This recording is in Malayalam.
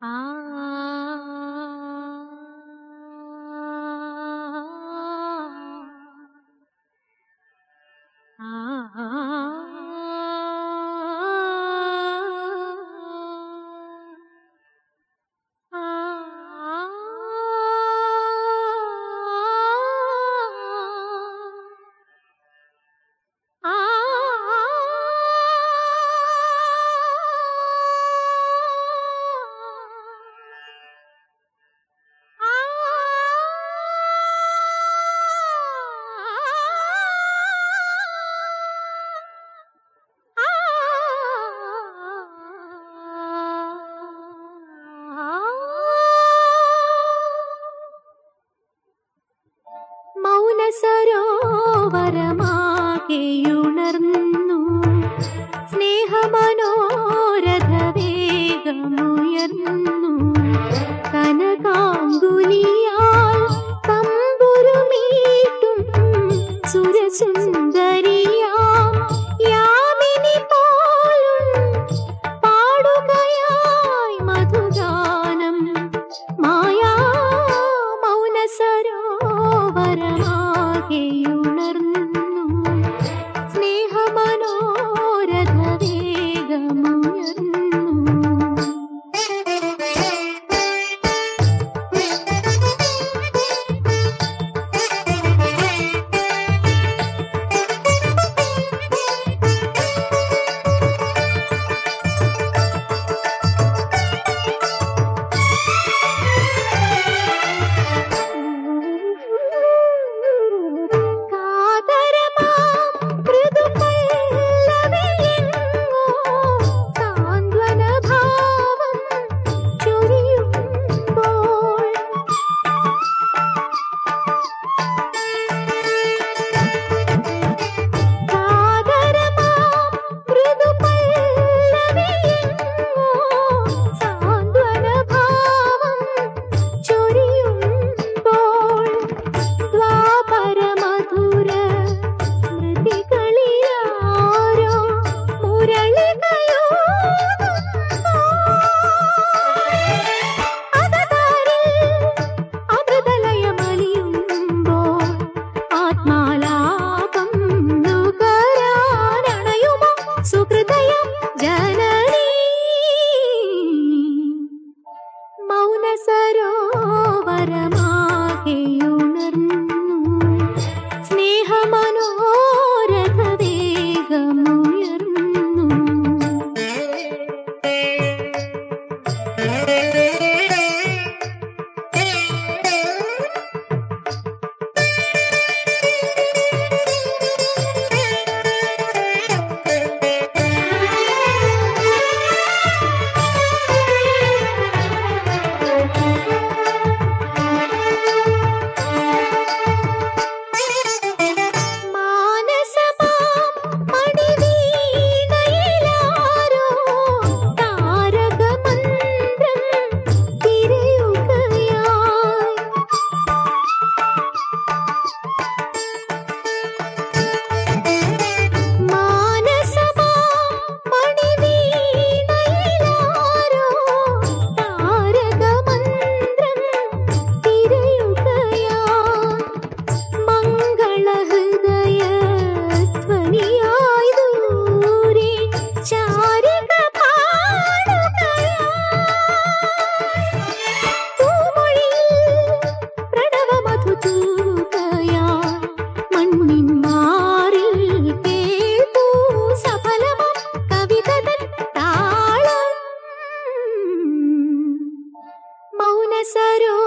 啊。സരോവരമാകെയുണർന്നു Thank you. सरो